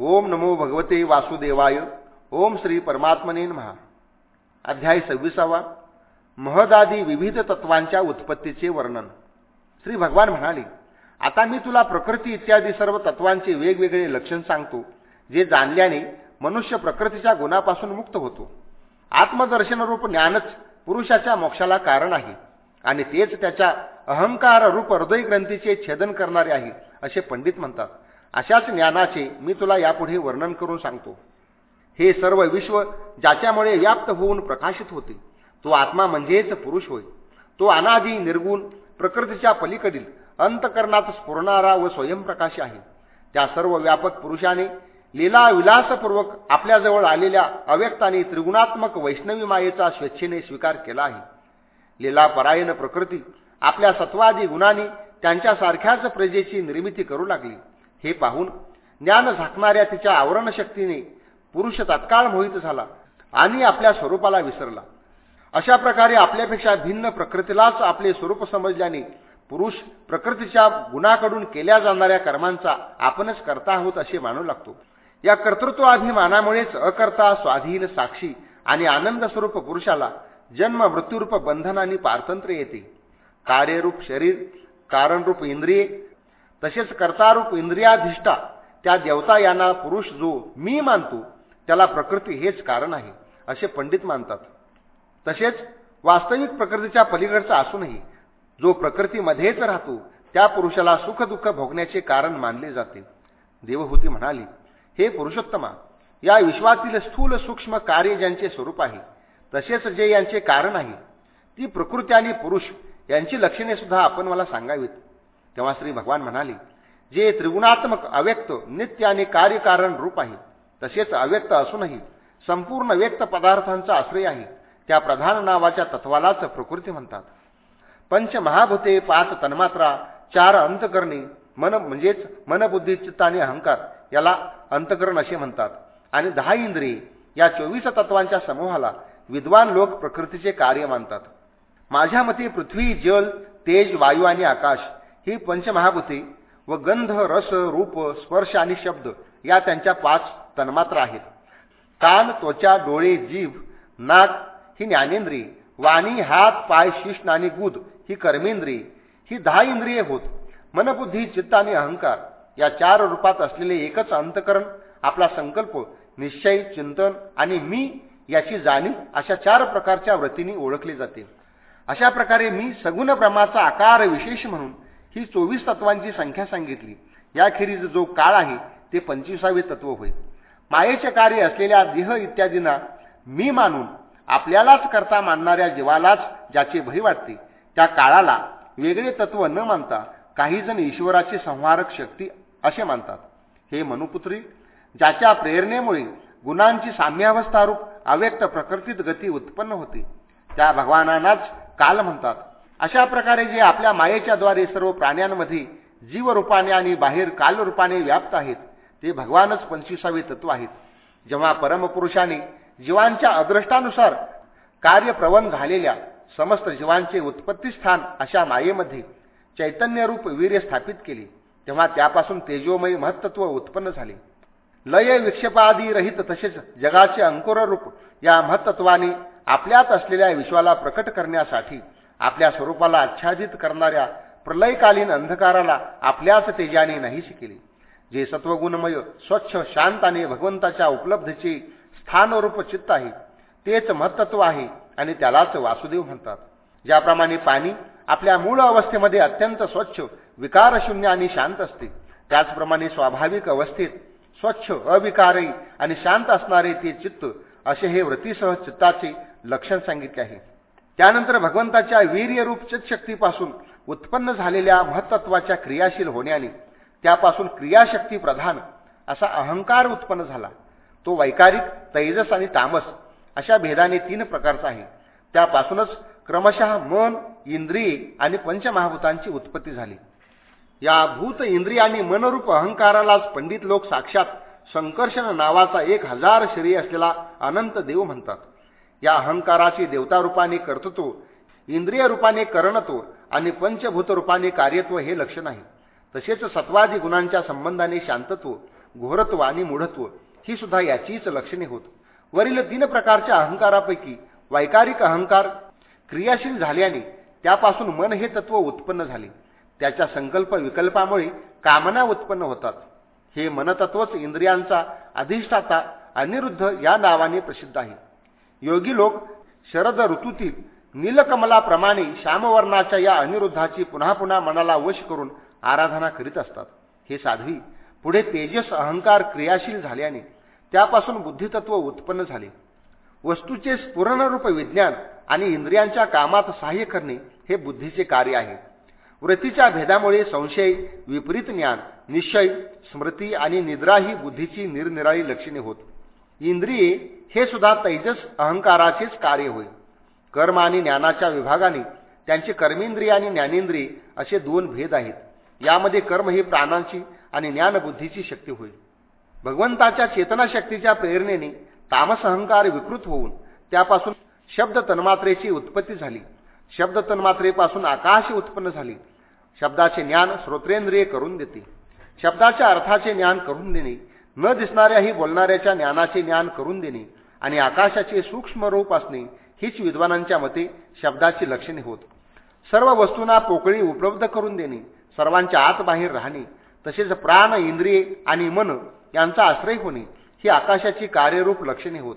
ओम नमो भगवते वासुदेवाय. ओम श्री परमात्मने महा अध्याय सव्वीसावा. महदादी विविध तत्वांच्या उत्पत्तीचे वर्णन. श्री भगवान म्हणाले आता मी तुला प्रकृती इत्यादी सर्व तत्वांचे वेगवेगळे लक्षण सांगतो जे जाणल्याने मनुष्य प्रकृतीच्या गुणापासून मुक्त होतो. आत्मदर्शनरूप ज्ञानच पुरुषाच्या मोक्षाला कारण आहे आणि तेच त्याच्या अहंकार रूप हृदय ग्रंथीचे छेदन करणारे आहे असे पंडित म्हणतात. अशाच ज्ञानाचे मी तुला यापुढे वर्णन करून सांगतो. हे सर्व विश्व ज्याच्यामुळे व्याप्त होऊन प्रकाशित होते तो आत्मा म्हणजेच पुरुष होय. तो अनादी निर्गुण प्रकृतीच्या पलीकडील अंतकरणात स्फुरणारा व स्वयंप्रकाश आहे. त्या सर्व व्यापक पुरुषाने लीला विलासपूर्वक आपल्याजवळ आलेल्या अव्यक्ताने त्रिगुणात्मक वैष्णवी मायेचा स्वेच्छेने स्वीकार केला आहे. लीला परायण प्रकृती आपल्या सत्वादी गुणांनी त्यांच्यासारख्याच प्रजेची निर्मिती करू लागली. हे पाहून ज्ञान झाकणाऱ्या तिच्या आवरणशक्तीने पुरुष तत्काळ मोहित झाला आणि आपल्या स्वरूपाला विसरला. अशा प्रकारे आपल्यापेक्षा भिन्न प्रकृतीलाच आपले स्वरूप समजल्याने पुरुष प्रकृतीच्या गुणाकडून केल्या जाणाऱ्या कर्मांचा आपणच करता आहोत असे मानू लागतो. या कर्तृत्वाभिमानामुळेच अकर्ता स्वाधीन साक्षी आणि आनंद स्वरूप पुरुषाला जन्म मृत्यूरूप बंधन आणि पारतंत्र्य येते. कार्यरूप शरीर कारणरूप इंद्रिये तसेच कर्तारूप इंद्रियाधिष्ठा त्या देवता यांना पुरुष जो मी मानतो त्याला प्रकृती हेच कारण आहे असे पंडित मानतात. तसेच वास्तविक प्रकृतीच्या पलीकडचा असूनही जो प्रकृतीमध्येच राहतो त्या पुरुषाला सुखदुःख भोगण्याचे कारण मानले जाते. देवहूती म्हणाली हे पुरुषोत्तमा या विश्वातील स्थूल सूक्ष्म कार्य ज्यांचे स्वरूप आहे तसेच जे यांचे कारण आहे ती प्रकृती आणि पुरुष यांची लक्षणे सुद्धा आपण मला सांगावीत. तेव्हा श्री भगवान म्हणाले जे त्रिगुणात्मक अव्यक्त नित्य आणि कार्यकारण रूप आहे तसेच अव्यक्त असूनही संपूर्ण व्यक्त पदार्थांचा आश्रय आहे त्या प्रधान नावाच्या तत्वालाच प्रकृती म्हणतात. पंचमहाभूते पाच तन्मात्रा चार अंतकरणे मन म्हणजेच मनबुद्धी चित्त आणि अहंकार याला अंतकरण असे म्हणतात. आणि दहा इंद्रिये या चोवीस तत्वांच्या समूहाला विद्वान लोक प्रकृतीचे कार्य मानतात. माझ्या मते पृथ्वी जल तेज वायू आणि आकाश ही पंचमहाभूते व गंध रस रूप स्पर्श आणि शब्द या त्यांच्या पाच तन्मात्र आहेत. कान त्वचा डोळे जीभ नाक ही ज्ञानेंद्रिय वाणी हात पाय शिष्ण आणि गुद ही कर्मेंद्रिय. ही दहा इंद्रिये होत. मनबुद्धी चित्त आणि अहंकार या चार रूपात असलेले एकच अंतकरण आपला संकल्प निश्चय चिंतन आणि मी याची जाणीव अशा चार प्रकारच्या व्रतींनी ओळखली जाते. अशा प्रकारे मी सगुण ब्रह्माचा आकार विशेष म्हणून ही चोवीस तत्वांची संख्या सांगितली. याखेरीज जो काळ आहे ते पंचवीसावे तत्व होय. मायेचे कार्य असलेल्या देह इत्यादींना मी मानून आपल्यालाच करता मानणाऱ्या जीवालाच ज्याचे भय वाटते त्या काळाला वेगळे तत्व न मानता काहीजण ईश्वराची संहारक शक्ती असे मानतात. हे मनुपुत्री ज्याच्या प्रेरणेमुळे गुणांची साम्यावस्थारूप अव्यक्त प्रकृतीत गती उत्पन्न होते त्या भगवानांनाच काल म्हणतात. अशा प्रकारे जे आपल्या मायेच्या द्वारे सर्व प्राण्यांमध्ये जीवरूपाने आणि बाहेर कालरूपाने व्याप्त आहेत ते भगवानच पंचवीसावे तत्व आहेत. जेव्हा परमपुरुषाने जीवांच्या अदृष्टानुसार कार्यप्रवन झालेल्या समस्त जीवांचे उत्पत्तीस्थान अशा मायेमध्ये चैतन्यरूप वीर्य स्थापित केले तेव्हा त्यापासून तेजोमयी महत्त्व उत्पन्न झाले. लय विक्षेपादी रहित तसेच जगाचे अंकुररूप या महत्त्वाने आपल्यात असलेल्या विश्वाला प्रकट करण्यासाठी आपल्या स्वरूपाला आच्छादित करणाऱ्या प्रलयकालीन अंधकाराला आपल्याच तेजाने नाहीशी केले जे सत्वगुणमय स्वच्छ शांत आणि भगवंताच्या उपलब्धीचे स्थानरूप चित्त आहे तेच महत्त्व आहे आणि त्यालाच वासुदेव म्हणतात. ज्याप्रमाणे पाणी आपल्या मूळ अवस्थेमध्ये अत्यंत स्वच्छ विकारशून्य आणि शांत असते. त्याचप्रमाणे स्वाभाविक अवस्थेत स्वच्छ अविकारी आणि शांत असणारे ते चित्त असे हे व्रतीसह चित्ताचे लक्षण सांगितले आहे. त्यानंतर भगवंताच्या वीर्यरूप चितशक्तीपासून उत्पन्न झालेल्या महत्त्वाच्या क्रियाशील होण्याने त्यापासून क्रियाशक्ती प्रधान असा अहंकार उत्पन्न झाला. तो वैकारिक तैजस आणि तामस अशा भेदाने तीन प्रकारचा आहे. त्यापासूनच क्रमशः मन इंद्रिये आणि पंचमहाभूतांची उत्पत्ती झाली. या भूत इंद्रिय आणि मनरूप अहंकारालाच पंडित लोक साक्षात संकर्षण नावाचा एक हजार शरीर असलेला अनंत देव म्हणतात. या अहंकाराची देवता रूपाने कर्तृत्व इंद्रिय रूपाने करणत्व आणि पंचभूत रूपाने कार्यत्व हे लक्ष नाही. तसेच सत्वादी गुणांच्या संबंधाने शांतत्व घोरत्व आणि मूढत्व ही सुद्धा याचीच लक्षणे होत. वरील तीन प्रकारच्या अहंकारापैकी वैकारिक अहंकार क्रियाशील झाल्याने त्यापासून मन हे तत्व उत्पन्न झाले. त्याच्या संकल्प विकल्पामुळे कामना उत्पन्न होतात. हे मनतत्वच इंद्रियांचा अधिष्ठाता अनिरुद्ध या नावाने प्रसिद्ध आहे. योगी लोक शरद ऋतूतील नीलकमलाप्रमाणे श्यामवर्णाच्या या अनिरुद्धाची पुन्हा पुन्हा मनाला वश करून आराधना करीत असतात. हे साध्वी पुढे तेजस अहंकार क्रियाशील झाल्याने त्यापासून बुद्धितत्व उत्पन्न झाले. वस्तूचे स्फुरणरूप विज्ञान आणि इंद्रियांच्या कामात सहाय्य करणे हे बुद्धीचे कार्य आहे. वृत्तीच्या भेदामुळे संशय विपरीत ज्ञान निश्चय स्मृती आणि निद्रा ही बुद्धीची निरनिराळी लक्षणे होत. इंद्रिये हे सुद्धा तैजस अहंकाराचेच कार्य होय. कर्म आणि ज्ञानाच्या विभागाने त्यांचे कर्मेंद्रिय आणि ज्ञानेंद्रिय असे दोन भेद आहेत. यामध्ये कर्म ही प्राणांची आणि ज्ञानबुद्धीची शक्ती होईल भगवंताच्या चेतनाशक्तीच्या प्रेरणेने तामस अहंकार विकृत होऊन त्यापासून शब्द तन्मात्रेची उत्पत्ती झाली. शब्द तन्मात्रेपासून आकाश उत्पन्न झाली. शब्दाचे ज्ञान श्रोत्रेंद्रिय करून देते. शब्दाच्या अर्थाचे ज्ञान करून देणे न दिसणाऱ्याही बोलणाऱ्याच्या ज्ञानाचे ज्ञान करून देणे आणि आकाशाचे सूक्ष्म रूप असणे हीच विद्वानांच्या मते शब्दाची लक्षणे होत. सर्व वस्तूंना पोकळी उपलब्ध करून देणे सर्वांच्या आत बाहेर राहणे तसेच प्राण इंद्रिये आणि मन यांचा आश्रय होणे ही आकाशाची कार्यरूप लक्षणे होत.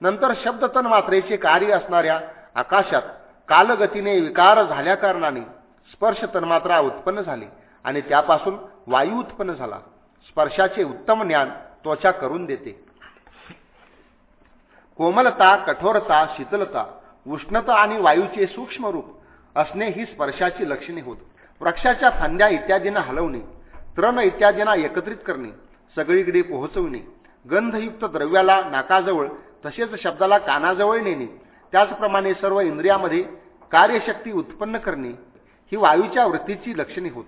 नंतर शब्दतन मात्रेचे कार्य असणाऱ्या आकाशात कालगतीने विकार झाल्याकारणाने स्पर्श तन्मात्रा उत्पन्न झाली आणि त्यापासून वायू उत्पन्न झाला. स्पर्शाचे उत्तम ज्ञान त्वचा करून देते. कोमलता कठोरता शीतलता उष्णता आणि वायूचे सूक्ष्म रूप असणे ही स्पर्शाची लक्षणे होत. वृक्षाच्या फांद्या इत्यादींना हलवणे तृण इत्यादींना एकत्रित करणे सगळीकडे पोहोचवणे गंधयुक्त द्रव्याला नाकाजवळ तसेच शब्दाला कानाजवळ नेणे त्याचप्रमाणे सर्व इंद्रियामध्ये कार्यशक्ती उत्पन्न करणे ही वायूच्या वृत्तीची लक्षणे होत.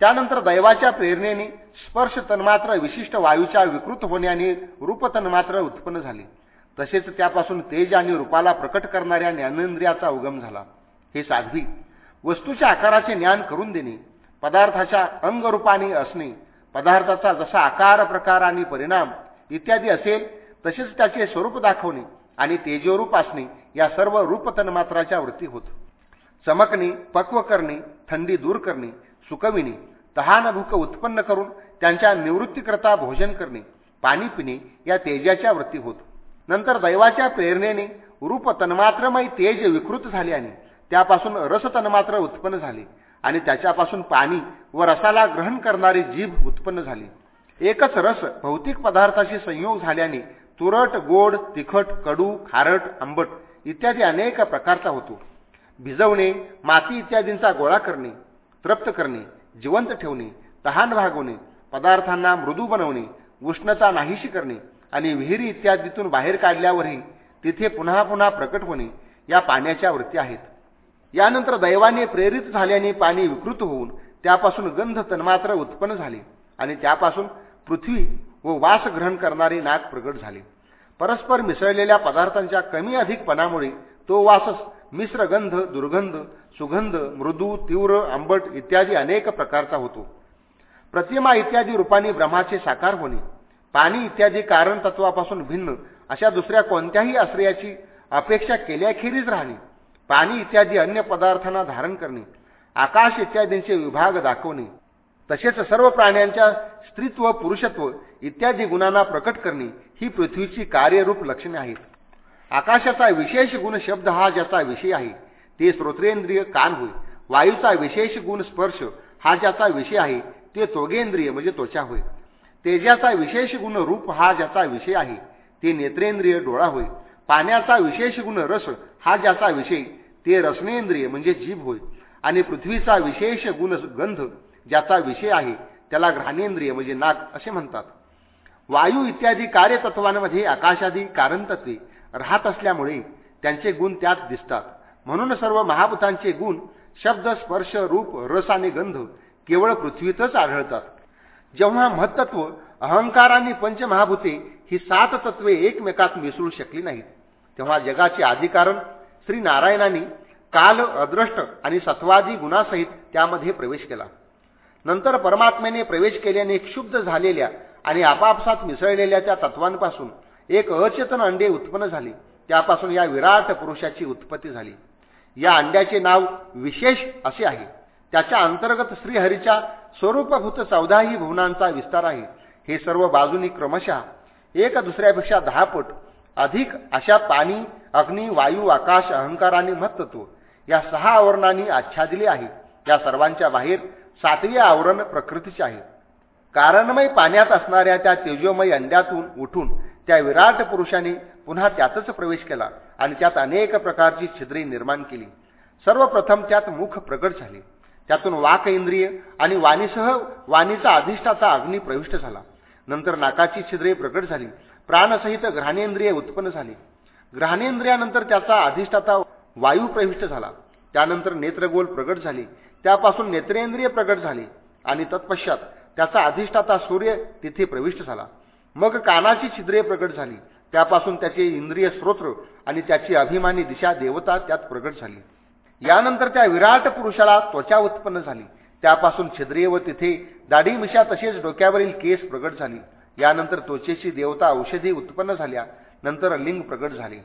त्यानंतर दैवाच्या प्रेरणेने स्पर्श तन्मात्र विशिष्ट वायूच्या विकृत होण्याने रूप तन्मात्र उत्पन्न झाले. तसेच त्यापासून तेज आणि रूपाला प्रकट करणाऱ्या ज्ञानेंद्रियाचा उगम झाला. हे साध्वी वस्तूच्या आकाराचे ज्ञान करून देणे पदार्थाच्या अंगरूपाने असणे पदार्थाचा जसा आकार प्रकार आणि परिणाम इत्यादी असेल तसेच त्याचे स्वरूप दाखवणे आणि तेजोरूप असणे या सर्व रूपतन्मात्राच्या वृत्ती होत. चमकणे पक्व करणे थंडी दूर करणे सुकविणे तहान भूक उत्पन्न करून त्यांच्या निवृत्तीकरता भोजन करणे पाणी पिणे या तेजाच्या वृत्ती होत. नंतर दैवाच्या प्रेरणेने रूप तन्मात्रमय तेज विकृत झाल्याने त्यापासून रस तन्मात्र उत्पन्न झाले आणि त्याच्यापासून पाणी व रसाला ग्रहण करणारी जीभ उत्पन्न झाली. एकच रस भौतिक पदार्थाशी संयोग झाल्याने तुरट गोड तिखट कडू खारट आंबट इत्यादी अनेक प्रकारचा होतो. भिजवणे माती इत्यादींचा गोळा करणे तृप्त करणे जिवंत ठेवणे तहान भागवणे पदार्थांना मृदू बनवणे उष्णता नाहीशी करणे आणि विहिरी इत्यादीतून बाहेर काढल्यावरही तिथे पुन्हा पुन्हा प्रकट होणे या पाण्याच्या वृत्ती आहेत. यानंतर दैवाने प्रेरित झाल्याने पाणी विकृत होऊन त्यापासून गंध तन्मात्र उत्पन्न झाले आणि त्यापासून पृथ्वी व वास ग्रहण करणारे नाक प्रगट झाले. परस्पर मिसळलेल्या पदार्थांच्या कमी अधिकपणामुळे तो वासच मिश्र गंध दुर्गंध सुगंध मृदू तीव्र आंबट इत्यादी अनेक प्रकारचा होतो. प्रतिमा इत्यादी रूपाने ब्रह्माचे साकार होणे पाणी इत्यादी कारण तत्वापासून भिन्न अशा दुसऱ्या कोणत्याही आश्रयाची अपेक्षा केल्याखेरीज राहणे पाणी इत्यादी अन्य पदार्थांना धारण करणे आकाश इत्यादींचे विभाग दाखवणे तसेच सर्व प्राण्यांच्या स्त्रीत्व पुरुषत्व इत्यादी गुणांना प्रकट करणे ही पृथ्वीची कार्यरूप लक्षणे आहेत. आकाशाचा विशेष गुण शब्द हा ज्याचा विषय आहे ते श्रोत्रेंद्रिय कान होय. वायूचा विशेष गुण स्पर्श हा ज्याचा विषय आहे ते त्वगेंद्रिय म्हणजे त्वचा होय. तेजाचा विशेष गुण रूप हा ज्याचा विषय आहे ते नेत्रेंद्रिय डोळा होय. पाण्याचा विशेष गुण रस हा ज्याचा विषय ते रसनेंद्रिय म्हणजे जीभ होय. आणि पृथ्वीचा विशेष गुण गंध ज्याचा विषय आहे त्याला घ्राणेंद्रिय म्हणजे नाक असे म्हणतात. वायू इत्यादी कार्यतत्वांमध्ये आकाशादी कारणतत्वे राहत असल्यामुळे त्यांचे गुण त्यात दिसतात. म्हणून सर्व महाभूतांचे गुण शब्द स्पर्श रूप रस आणि गंध केवळ पृथ्वीतच आढळतात. जेव्हा महत्त्व अहंकार आणि पंचमहाभूते ही सात तत्वे एकमेकात मिसळू शकली नाहीत तेव्हा जगाचे आधिकारण श्री नारायणांनी काल अदृष्ट आणि सत्वादी गुणासहित त्यामध्ये प्रवेश केला. नंतर परमात्म्याने प्रवेश केल्याने क्षुब्ध झालेल्या आणि आपापसात मिसळलेल्या त्या तत्वांपासून एक अचेतन अंडे उत्पन्न झाले. त्यापासून या विराट पुरुषाची उत्पत्ती झाली. या अंड्याचे नाव विशेष असे आहे. त्याच्या अंतर्गत श्रीहरीच्या स्वरूपभूत चौदाही भुवनांचा विस्तार आहे. हे सर्व बाजूनी क्रमशः एक दुसऱ्यापेक्षा दहा पट अधिक अशा पाणी अग्नी वायू आकाश अहंकार आणि महत्त्व या सहा आवरणांनी आच्छादिले आहे. या सर्वांच्या बाहेर सातवी आवरण प्रकृतीचे आहे. कारणमय पाण्यात असणाऱ्या त्या तेजोमय अंड्यातून उठून त्या विराट पुरुषाने पुन्हा त्यातच प्रवेश केला आणि त्यात अनेक प्रकारची छिद्रे निर्माण केली. सर्वप्रथम त्यात मुख प्रकट झाले. त्यातून वाक इंद्रिय आणि वाणीसह वाणीचा अधिष्ठाचा अग्नी प्रविष्ट झाला. नंतर नाकाची छिद्रे प्रकट झाली. प्राणसहित ग्रहणेंद्रिय उत्पन्न झाली. ग्रहणेंद्रियानंतर त्याचा अधिष्ठाता वायू प्रविष्ट झाला. त्यानंतर नेत्रगोल प्रगट झाले. त्यापासून नेत्रेंद्रिय प्रगट झाले आणि तत्पश्चात त्याचा अधिष्ठाता सूर्य तिथे प्रविष्ट झाला. मग कानाची छिद्रे प्रकट झाली. त्यापासून त्याचे इंद्रिय स्रोत्र आणि त्याची अभिमानी दिशा देवता त्यात प्रगट झाली. यानंतर त्या विराट पुरुषाला त्वचा उत्पन्न झाली. त्यापासून छिद्रिय व तिथे दाढी मिशा तसेच डोक्यावरील केस प्रगट झाली. यानंतर त्वचेची देवता औषधी उत्पन्न झाल्या. नंतर लिंग प्रगट झाले.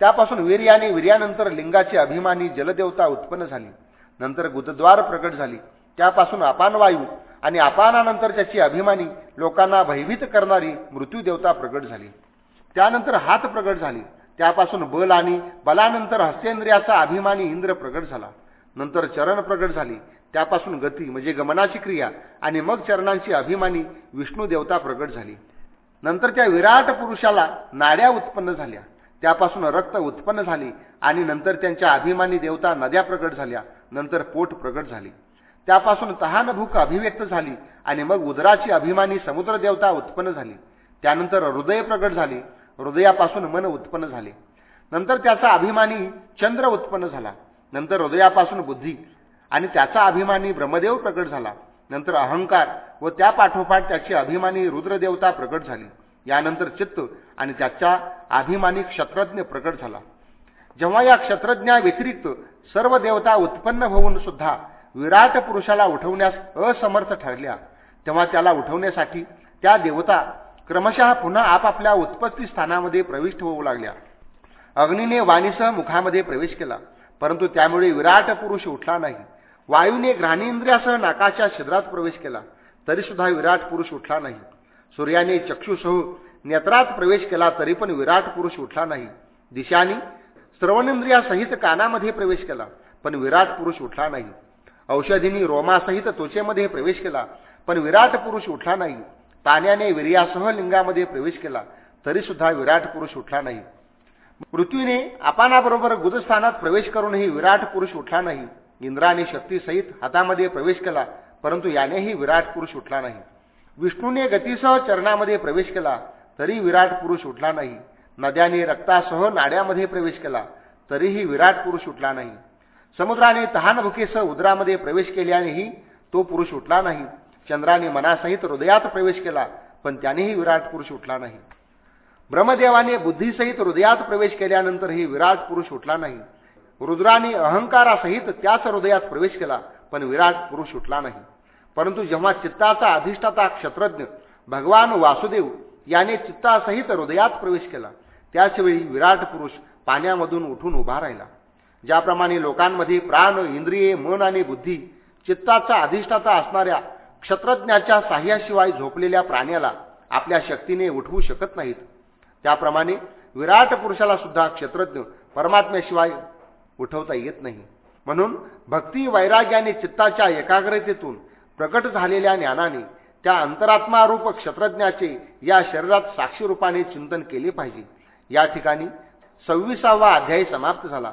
त्यापासून वीर्याने वीर्यानंतर लिंगाची अभिमानी जलदेवता उत्पन्न झाली. नंतर गुदद्वार प्रगट झाली. त्यापासून अपानवायू आणि अपानानंतर त्याची अभिमानी लोकांना भयभीत करणारी मृत्यूदेवता प्रगट झाली. त्यानंतर हात प्रगट झाली. त्यापासून बल आणि बलानंतर हस्तेंद्रियाचा अभिमानी इंद्र प्रगट झाला. नंतर चरण प्रगट झाली. त्यापासून गती म्हणजे गमनाची क्रिया आणि मग चरणांची अभिमानी विष्णू देवता प्रगट झाली. नंतर त्या विराट पुरुषाला नाड्या उत्पन्न झाल्या. त्यापासून रक्त उत्पन्न झाले आणि नंतर त्यांच्या अभिमानी देवता नद्या प्रगट झाल्या. नंतर पोट प्रगट झाली. त्यापासून तहानभूक अभिव्यक्त झाली आणि मग उदराची अभिमानी समुद्र देवता उत्पन्न झाली. त्यानंतर हृदय प्रगट झाले. हृदयापासून मन उत्पन्न झाले. नंतर त्याचा अभिमानी चंद्र उत्पन्न झाला. नंतर हृदयापासून बुद्धी आणि त्याचा अभिमानी ब्रह्मदेव प्रकट झाला. नंतर अहंकार व त्या पाठोपाठ त्याची अभिमानी रुद्रदेवता प्रकट झाली. यानंतर चित्त आणि त्याच्या अभिमानी क्षत्रज्ञ प्रकट झाला. जेव्हा या क्षत्रज्ञा व्यतिरिक्त सर्व देवता उत्पन्न होऊन सुद्धा विराट पुरुषाला उठवण्यास असमर्थ ठरल्या. तेव्हा त्याला उठवण्यासाठी त्या देवता क्रमशः पुन्हा आपापल्या उत्पत्ती स्थानामध्ये प्रविष्ट होऊ लागल्या. अग्नीने वाणीसह मुखामध्ये प्रवेश केला परंतु त्यामुळे विराट पुरुष उठला नाही. वायूने घ्राणेंद्रियासह नाकाच्या छिद्रात प्रवेश केला तरी सुद्धा विराट पुरुष उठला नाही. सूर्याने चक्षुसह नेत्रात प्रवेश केला तरी पण विराट पुरुष उठला नाही. दिशानी श्रवणेंद्रियासहित कानामध्ये प्रवेश केला पण विराट पुरुष उठला नाही. औषधींनी रोमासहित त्वचेमध्ये प्रवेश केला पण विराट पुरुष उठला नाही. पाण्याने वीर्यासह लिंगामध्ये प्रवेश केला तरीसुद्धा विराट पुरुष उठला नाही. पृथ्वीने अपानाबरोबर गुदस्थानात प्रवेश करूनही विराट पुरुष उठला नाही. इंद्राने शक्तीसहित हातामध्ये प्रवेश केला परंतु यानेही विराट पुरुष उठला नाही. विष्णूने गतीसह चरणामध्ये प्रवेश केला तरी विराट पुरुष उठला नाही. नद्याने रक्तासह नाड्यामध्ये प्रवेश केला तरीही विराट पुरुष उठला नाही. समुद्राने तहानभुकेसह उदरामध्ये प्रवेश केल्यानेही तो पुरुष उठला नाही. चंद्राने मनासहित हृदयात प्रवेश केला पण त्यानेही विराट पुरुष उठला नाही. ब्रह्मदेवाने बुद्धीसहित हृदयात प्रवेश केल्यानंतरही विराट पुरुष उठला नाही. रुद्राने अहंकारासहित त्याच हृदयात प्रवेश केला पण विराट पुरुष उठला नाही. परंतु जेव्हा चित्ताचा अधिष्ठाता क्षत्रज्ञ भगवान वासुदेव याने चित्तासहित हृदयात प्रवेश केला त्याचवेळी विराट पुरुष पाण्यामधून उठून उभा राहिला. ज्याप्रमाणे लोकांमध्ये प्राण इंद्रिये मन आणि बुद्धी चित्ताचा अधिष्ठाता असणाऱ्या क्षत्रज्ञाच्या साह्याशिवाय झोपलेल्या प्राण्याला आपल्या शक्तीने उठवू शकत नाहीत. त्याप्रमाणे विराट पुरुषाला सुद्धा क्षत्रज्ञ परमात्म्याशिवाय उठवता येत नाही. म्हणून भक्ती वैराग्याने चित्ताच्या एकाग्रतेतून प्रकट झालेल्या ज्ञानाने त्या अंतरात्मारूप क्षत्रज्ञाचे या शरीरात साक्षी रूपाने चिंतन केले पाहिजे. या ठिकाणी सव्वीसावा अध्यायी समाप्त झाला.